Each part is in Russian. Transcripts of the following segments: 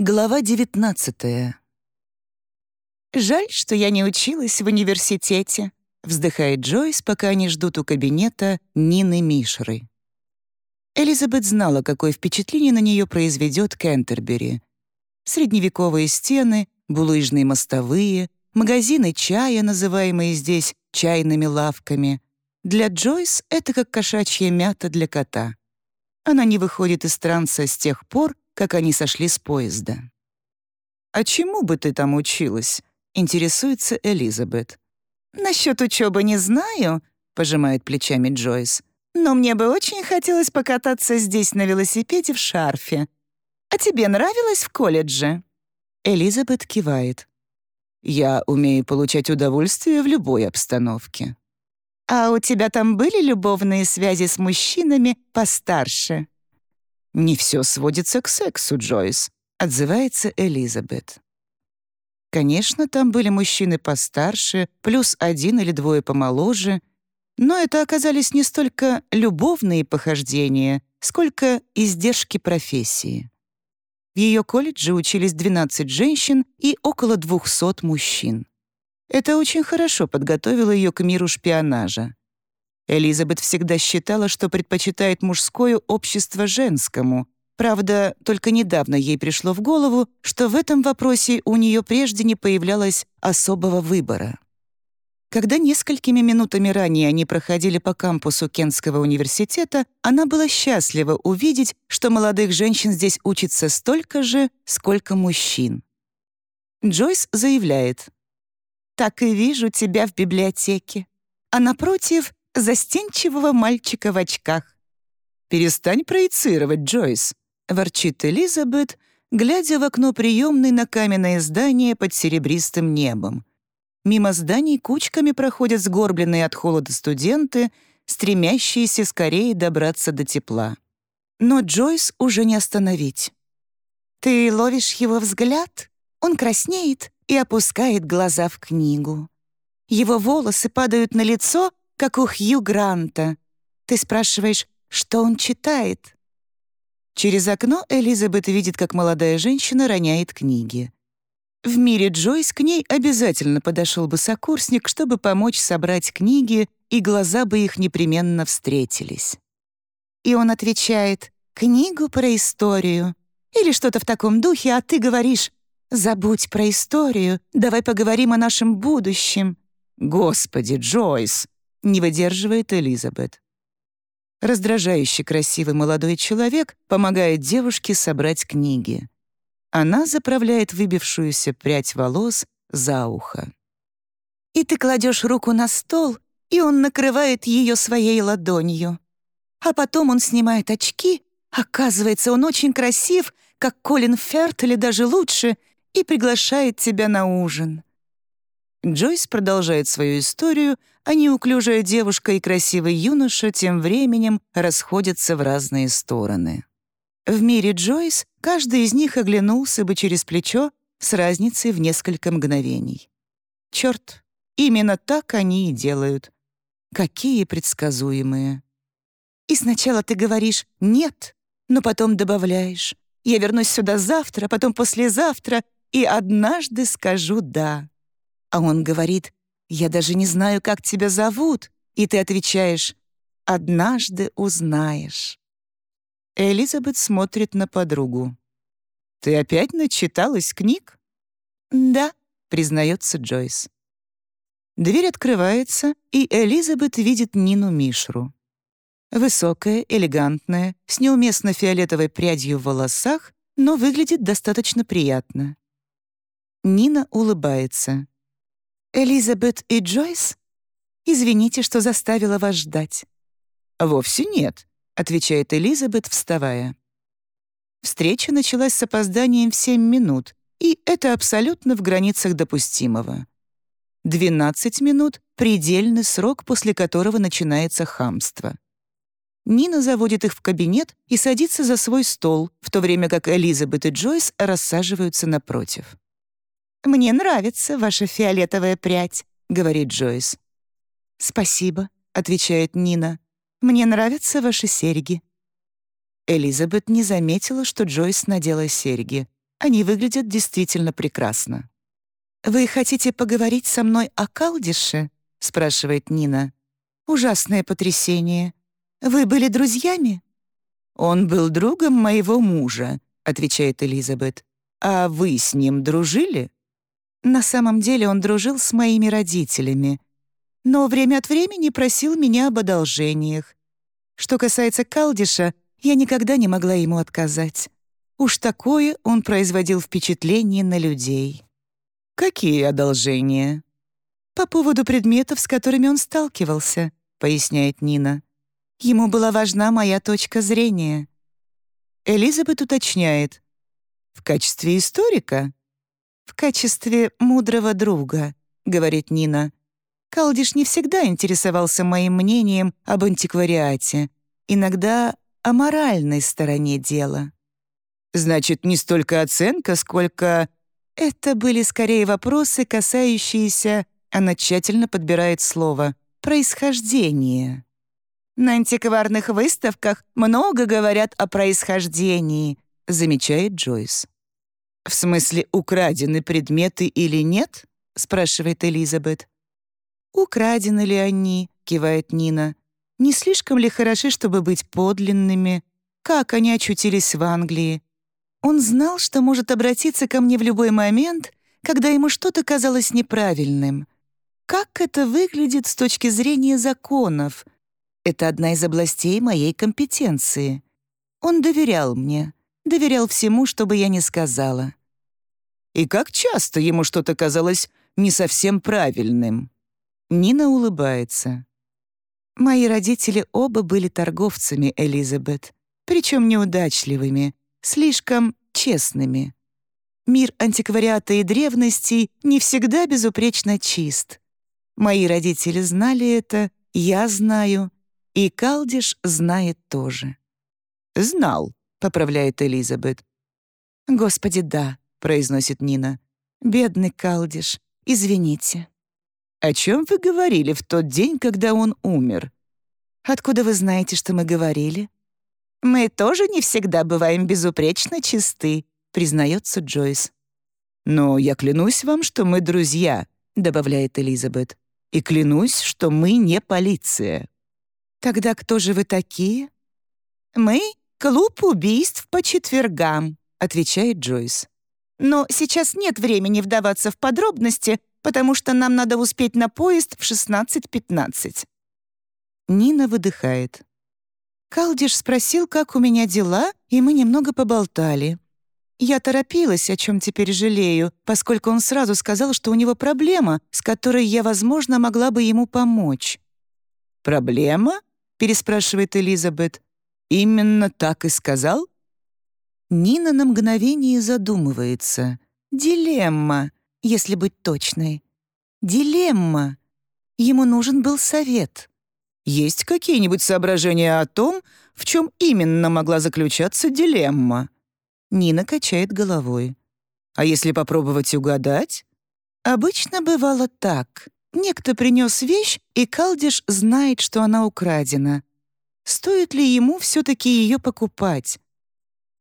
Глава 19 «Жаль, что я не училась в университете», — вздыхает Джойс, пока они ждут у кабинета Нины Мишры. Элизабет знала, какое впечатление на нее произведет Кентербери. Средневековые стены, булыжные мостовые, магазины чая, называемые здесь чайными лавками. Для Джойс это как кошачья мята для кота. Она не выходит из транса с тех пор, как они сошли с поезда. «А чему бы ты там училась?» — интересуется Элизабет. «Насчет учебы не знаю», — пожимает плечами Джойс. «Но мне бы очень хотелось покататься здесь на велосипеде в шарфе. А тебе нравилось в колледже?» Элизабет кивает. «Я умею получать удовольствие в любой обстановке». «А у тебя там были любовные связи с мужчинами постарше?» «Не все сводится к сексу, Джойс», — отзывается Элизабет. Конечно, там были мужчины постарше, плюс один или двое помоложе, но это оказались не столько любовные похождения, сколько издержки профессии. В ее колледже учились 12 женщин и около 200 мужчин. Это очень хорошо подготовило ее к миру шпионажа. Элизабет всегда считала, что предпочитает мужское общество женскому. Правда, только недавно ей пришло в голову, что в этом вопросе у нее прежде не появлялось особого выбора. Когда несколькими минутами ранее они проходили по кампусу Кентского университета, она была счастлива увидеть, что молодых женщин здесь учится столько же, сколько мужчин. Джойс заявляет, «Так и вижу тебя в библиотеке. А напротив застенчивого мальчика в очках. «Перестань проецировать, Джойс», — ворчит Элизабет, глядя в окно приемной на каменное здание под серебристым небом. Мимо зданий кучками проходят сгорбленные от холода студенты, стремящиеся скорее добраться до тепла. Но Джойс уже не остановить. «Ты ловишь его взгляд? Он краснеет и опускает глаза в книгу. Его волосы падают на лицо, как у Хью Гранта. Ты спрашиваешь, что он читает?» Через окно Элизабет видит, как молодая женщина роняет книги. В мире Джойс к ней обязательно подошел бы сокурсник, чтобы помочь собрать книги, и глаза бы их непременно встретились. И он отвечает «Книгу про историю» или что-то в таком духе, а ты говоришь «Забудь про историю, давай поговорим о нашем будущем». «Господи, Джойс!» Не выдерживает Элизабет. Раздражающе красивый молодой человек помогает девушке собрать книги. Она заправляет выбившуюся прядь волос за ухо. И ты кладешь руку на стол, и он накрывает ее своей ладонью. А потом он снимает очки, оказывается, он очень красив, как Колин Ферт или даже лучше, и приглашает тебя на ужин. Джойс продолжает свою историю, а неуклюжая девушка и красивый юноша тем временем расходятся в разные стороны. В мире Джойс каждый из них оглянулся бы через плечо с разницей в несколько мгновений. Черт, именно так они и делают. Какие предсказуемые. И сначала ты говоришь «нет», но потом добавляешь «я вернусь сюда завтра, потом послезавтра и однажды скажу «да». А он говорит, «Я даже не знаю, как тебя зовут». И ты отвечаешь, «Однажды узнаешь». Элизабет смотрит на подругу. «Ты опять начиталась книг?» «Да», — признается Джойс. Дверь открывается, и Элизабет видит Нину Мишру. Высокая, элегантная, с неуместно фиолетовой прядью в волосах, но выглядит достаточно приятно. Нина улыбается. «Элизабет и Джойс? Извините, что заставила вас ждать». «Вовсе нет», — отвечает Элизабет, вставая. Встреча началась с опозданием в семь минут, и это абсолютно в границах допустимого. 12 минут — предельный срок, после которого начинается хамство. Нина заводит их в кабинет и садится за свой стол, в то время как Элизабет и Джойс рассаживаются напротив. «Мне нравится ваша фиолетовая прядь», — говорит Джойс. «Спасибо», — отвечает Нина. «Мне нравятся ваши серьги». Элизабет не заметила, что Джойс надела серьги. Они выглядят действительно прекрасно. «Вы хотите поговорить со мной о Калдише?» — спрашивает Нина. «Ужасное потрясение. Вы были друзьями?» «Он был другом моего мужа», — отвечает Элизабет. «А вы с ним дружили?» На самом деле он дружил с моими родителями, но время от времени просил меня об одолжениях. Что касается Калдиша, я никогда не могла ему отказать. Уж такое он производил впечатление на людей. «Какие одолжения?» «По поводу предметов, с которыми он сталкивался», — поясняет Нина. «Ему была важна моя точка зрения». Элизабет уточняет. «В качестве историка?» «В качестве мудрого друга», — говорит Нина. Калдиш не всегда интересовался моим мнением об антиквариате, иногда о моральной стороне дела. Значит, не столько оценка, сколько... Это были скорее вопросы, касающиеся, она тщательно подбирает слово, происхождения. На антикварных выставках много говорят о происхождении, замечает Джойс. «В смысле, украдены предметы или нет?» — спрашивает Элизабет. «Украдены ли они?» — кивает Нина. «Не слишком ли хороши, чтобы быть подлинными? Как они очутились в Англии? Он знал, что может обратиться ко мне в любой момент, когда ему что-то казалось неправильным. Как это выглядит с точки зрения законов? Это одна из областей моей компетенции. Он доверял мне, доверял всему, что бы я ни сказала. И как часто ему что-то казалось не совсем правильным? Нина улыбается. Мои родители оба были торговцами, Элизабет, причем неудачливыми, слишком честными. Мир антиквариата и древностей не всегда безупречно чист. Мои родители знали это, я знаю, и Калдиш знает тоже. «Знал», — поправляет Элизабет. «Господи, да», — произносит Нина. «Бедный Калдиш, извините». «О чем вы говорили в тот день, когда он умер?» «Откуда вы знаете, что мы говорили?» «Мы тоже не всегда бываем безупречно чисты», — признается Джойс. «Но я клянусь вам, что мы друзья», — добавляет Элизабет. «И клянусь, что мы не полиция». «Тогда кто же вы такие?» «Мы — клуб убийств по четвергам», — отвечает Джойс. «Но сейчас нет времени вдаваться в подробности, потому что нам надо успеть на поезд в 16.15». Нина выдыхает. Калдиш спросил, как у меня дела, и мы немного поболтали. Я торопилась, о чем теперь жалею, поскольку он сразу сказал, что у него проблема, с которой я, возможно, могла бы ему помочь. «Проблема?» — переспрашивает Элизабет. «Именно так и сказал?» Нина на мгновение задумывается. «Дилемма, если быть точной. Дилемма. Ему нужен был совет». Есть какие-нибудь соображения о том, в чем именно могла заключаться дилемма?» Нина качает головой. «А если попробовать угадать?» «Обычно бывало так. Некто принес вещь, и Калдиш знает, что она украдена. Стоит ли ему все-таки ее покупать?»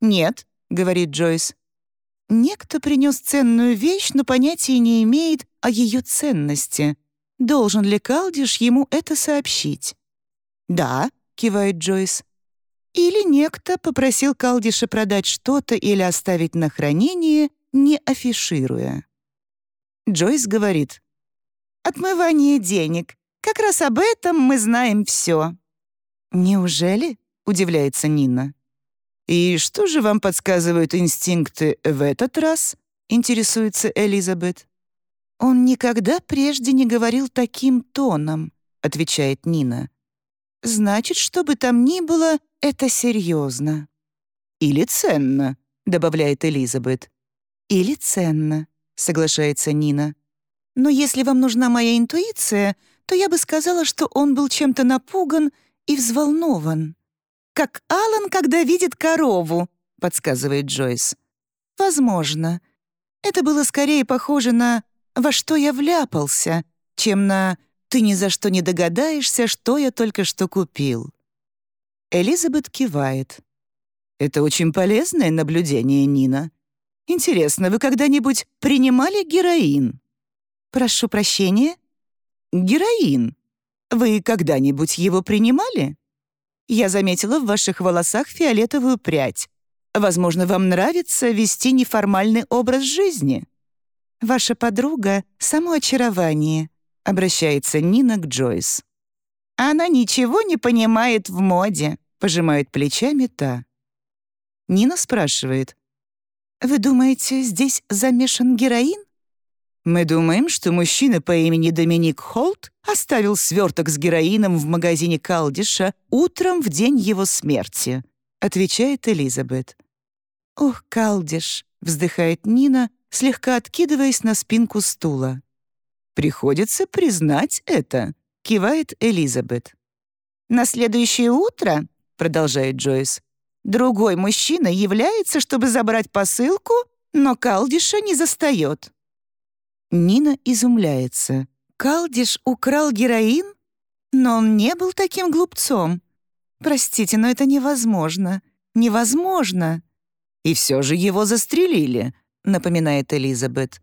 «Нет», — говорит Джойс. «Некто принес ценную вещь, но понятия не имеет о ее ценности. Должен ли Калдиш ему это сообщить? «Да», — кивает Джойс. Или некто попросил Калдиша продать что-то или оставить на хранение, не афишируя. Джойс говорит. «Отмывание денег. Как раз об этом мы знаем все». «Неужели?» — удивляется Нина. «И что же вам подсказывают инстинкты в этот раз?» — интересуется Элизабет. «Он никогда прежде не говорил таким тоном», — отвечает Нина. «Значит, что бы там ни было, это серьезно». «Или ценно», — добавляет Элизабет. «Или ценно», — соглашается Нина. «Но если вам нужна моя интуиция, то я бы сказала, что он был чем-то напуган и взволнован. Как Алан, когда видит корову», — подсказывает Джойс. «Возможно. Это было скорее похоже на во что я вляпался, чем на «ты ни за что не догадаешься, что я только что купил». Элизабет кивает. «Это очень полезное наблюдение, Нина. Интересно, вы когда-нибудь принимали героин? Прошу прощения? Героин. Вы когда-нибудь его принимали? Я заметила в ваших волосах фиолетовую прядь. Возможно, вам нравится вести неформальный образ жизни. Ваша подруга — само очарование, обращается Нина к Джойс. Она ничего не понимает в моде, пожимает плечами та. Нина спрашивает. «Вы думаете, здесь замешан героин?» «Мы думаем, что мужчина по имени Доминик Холт оставил сверток с героином в магазине Калдиша утром в день его смерти», отвечает Элизабет. «Ох, Калдиш», — вздыхает Нина, слегка откидываясь на спинку стула. «Приходится признать это», — кивает Элизабет. «На следующее утро», — продолжает Джойс, «другой мужчина является, чтобы забрать посылку, но Калдиша не застает». Нина изумляется. «Калдиш украл героин? Но он не был таким глупцом. Простите, но это невозможно. Невозможно!» «И все же его застрелили», — напоминает Элизабет.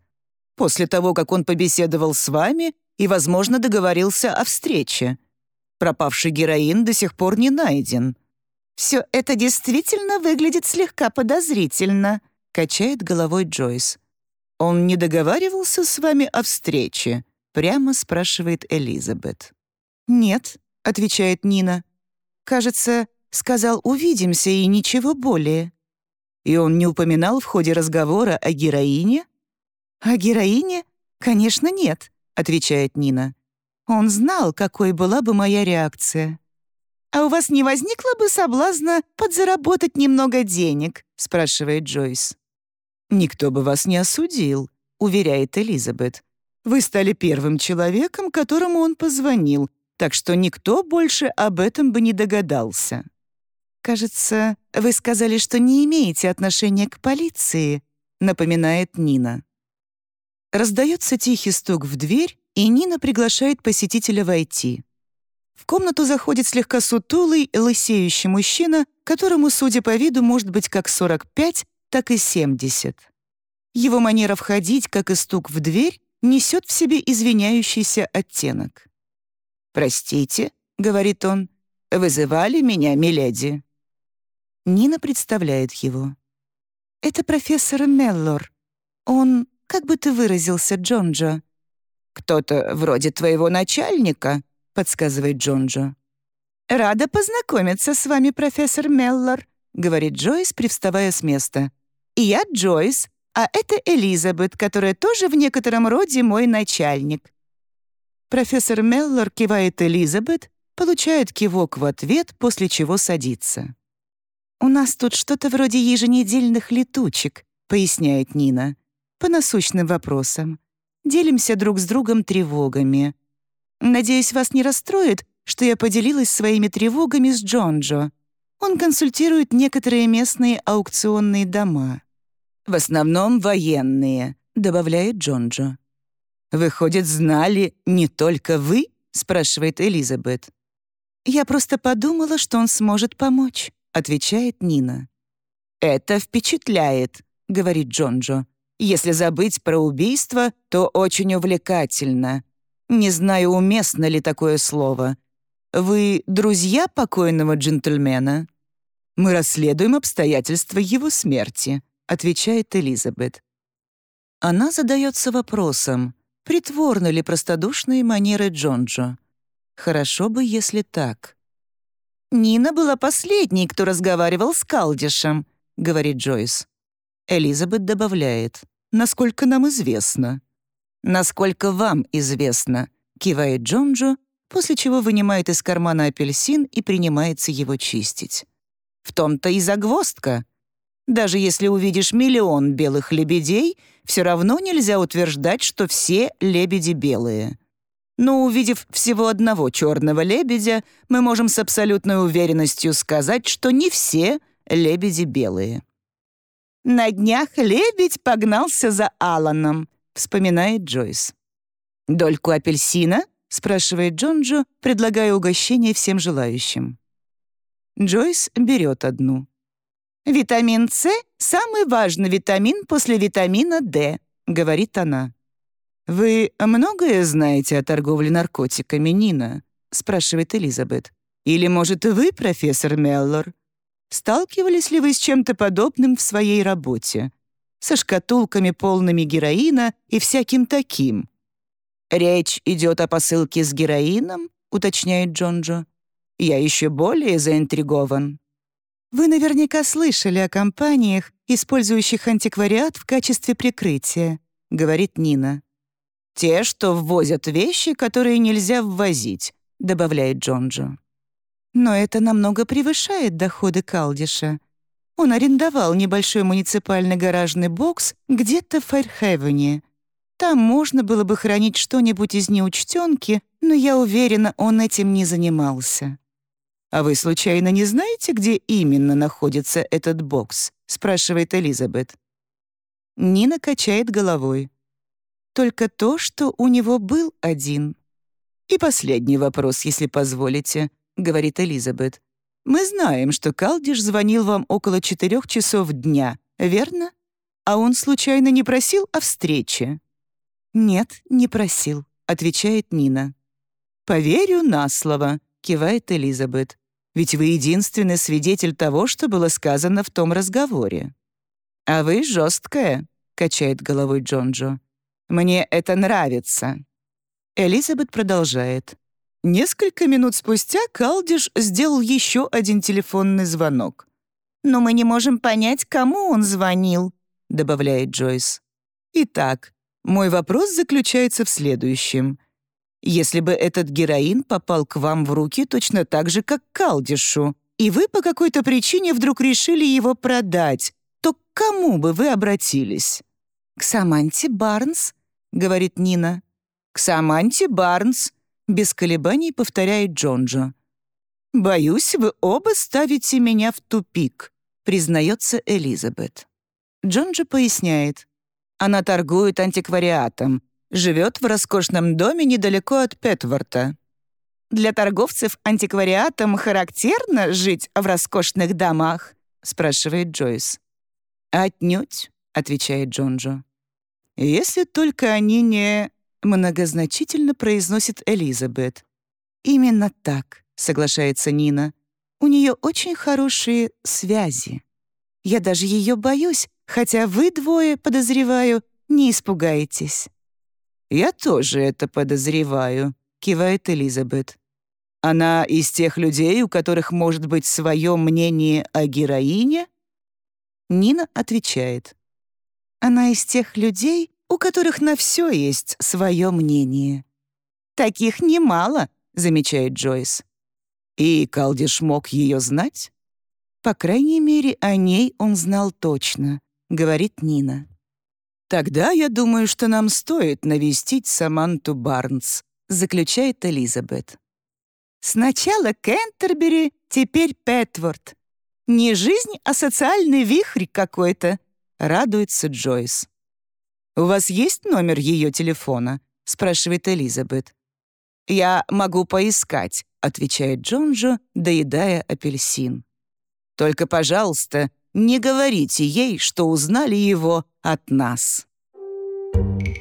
«После того, как он побеседовал с вами и, возможно, договорился о встрече. Пропавший героин до сих пор не найден». «Все это действительно выглядит слегка подозрительно», — качает головой Джойс. «Он не договаривался с вами о встрече?» — прямо спрашивает Элизабет. «Нет», — отвечает Нина. «Кажется, сказал «увидимся» и ничего более». «И он не упоминал в ходе разговора о героине?» «О героине? Конечно, нет», — отвечает Нина. «Он знал, какой была бы моя реакция». «А у вас не возникло бы соблазна подзаработать немного денег?» — спрашивает Джойс. «Никто бы вас не осудил», — уверяет Элизабет. «Вы стали первым человеком, которому он позвонил, так что никто больше об этом бы не догадался». «Кажется, вы сказали, что не имеете отношения к полиции», — напоминает Нина. Раздается тихий стук в дверь, и Нина приглашает посетителя войти. В комнату заходит слегка сутулый, лысеющий мужчина, которому, судя по виду, может быть как 45, так и 70. Его манера входить, как и стук в дверь, несет в себе извиняющийся оттенок. «Простите», — говорит он, — «вызывали меня, миледи». Нина представляет его. «Это профессор Меллор. Он, как бы ты выразился, Джонджо?» «Кто-то вроде твоего начальника», — подсказывает Джонджо. «Рада познакомиться с вами, профессор Меллор», — говорит Джойс, привставая с места. «Я Джойс, а это Элизабет, которая тоже в некотором роде мой начальник». Профессор Меллор кивает Элизабет, получает кивок в ответ, после чего садится. «У нас тут что-то вроде еженедельных летучек», — поясняет Нина, «по насущным вопросам. Делимся друг с другом тревогами. Надеюсь, вас не расстроит, что я поделилась своими тревогами с Джонджо. Он консультирует некоторые местные аукционные дома. «В основном военные», — добавляет Джонджо. «Выходит, знали не только вы?» — спрашивает Элизабет. «Я просто подумала, что он сможет помочь», — отвечает Нина. «Это впечатляет», — говорит Джонджо. «Если забыть про убийство, то очень увлекательно. Не знаю, уместно ли такое слово. Вы друзья покойного джентльмена?» «Мы расследуем обстоятельства его смерти», — отвечает Элизабет. Она задается вопросом, притворны ли простодушные манеры Джонджо. Хорошо бы, если так. «Нина была последней, кто разговаривал с Калдишем», — говорит Джойс. Элизабет добавляет, «насколько нам известно». «Насколько вам известно», — кивает Джонджо, после чего вынимает из кармана апельсин и принимается его чистить. В том-то и загвоздка. Даже если увидишь миллион белых лебедей, все равно нельзя утверждать, что все лебеди белые. Но увидев всего одного черного лебедя, мы можем с абсолютной уверенностью сказать, что не все лебеди белые. «На днях лебедь погнался за Аланом», — вспоминает Джойс. «Дольку апельсина?» — спрашивает Джонджо, предлагая угощение всем желающим. Джойс берет одну. «Витамин С — самый важный витамин после витамина D», — говорит она. «Вы многое знаете о торговле наркотиками, Нина?» — спрашивает Элизабет. «Или, может, вы, профессор Меллор? Сталкивались ли вы с чем-то подобным в своей работе? Со шкатулками, полными героина и всяким таким?» «Речь идет о посылке с героином?» — уточняет Джонджо. «Я еще более заинтригован». Вы наверняка слышали о компаниях, использующих антиквариат в качестве прикрытия, говорит Нина. Те, что ввозят вещи, которые нельзя ввозить, добавляет Джонджо. Но это намного превышает доходы Калдиша. Он арендовал небольшой муниципальный гаражный бокс где-то в Файрхевене. Там можно было бы хранить что-нибудь из неучтенки, но я уверена, он этим не занимался. «А вы, случайно, не знаете, где именно находится этот бокс?» — спрашивает Элизабет. Нина качает головой. «Только то, что у него был один». «И последний вопрос, если позволите», — говорит Элизабет. «Мы знаем, что Калдиш звонил вам около четырех часов дня, верно? А он случайно не просил о встрече?» «Нет, не просил», — отвечает Нина. «Поверю на слово», — кивает Элизабет ведь вы единственный свидетель того, что было сказано в том разговоре». «А вы жесткая», — качает головой Джонджо. «Мне это нравится». Элизабет продолжает. Несколько минут спустя Калдиш сделал еще один телефонный звонок. «Но мы не можем понять, кому он звонил», — добавляет Джойс. «Итак, мой вопрос заключается в следующем — если бы этот героин попал к вам в руки точно так же, как Калдишу, и вы по какой-то причине вдруг решили его продать, то к кому бы вы обратились?» «К Саманте Барнс», — говорит Нина. «К Саманте Барнс», — без колебаний повторяет Джонджо. «Боюсь, вы оба ставите меня в тупик», — признается Элизабет. Джонджо поясняет. Она торгует антиквариатом, живет в роскошном доме недалеко от Петворта. «Для торговцев антиквариатом характерно жить в роскошных домах?» — спрашивает Джойс. «Отнюдь», — отвечает Джонджо. «Если только они не...» — многозначительно произносит Элизабет. «Именно так», — соглашается Нина. «У нее очень хорошие связи. Я даже ее боюсь, хотя вы двое, подозреваю, не испугаетесь». «Я тоже это подозреваю», — кивает Элизабет. «Она из тех людей, у которых может быть свое мнение о героине?» Нина отвечает. «Она из тех людей, у которых на все есть свое мнение». «Таких немало», — замечает Джойс. «И Калдиш мог ее знать?» «По крайней мере, о ней он знал точно», — говорит Нина. «Тогда я думаю, что нам стоит навестить Саманту Барнс», заключает Элизабет. «Сначала Кентербери, теперь Петворд. Не жизнь, а социальный вихрь какой-то», радуется Джойс. «У вас есть номер ее телефона?» спрашивает Элизабет. «Я могу поискать», — отвечает Джонджо, доедая апельсин. «Только, пожалуйста, не говорите ей, что узнали его от нас. Thank you.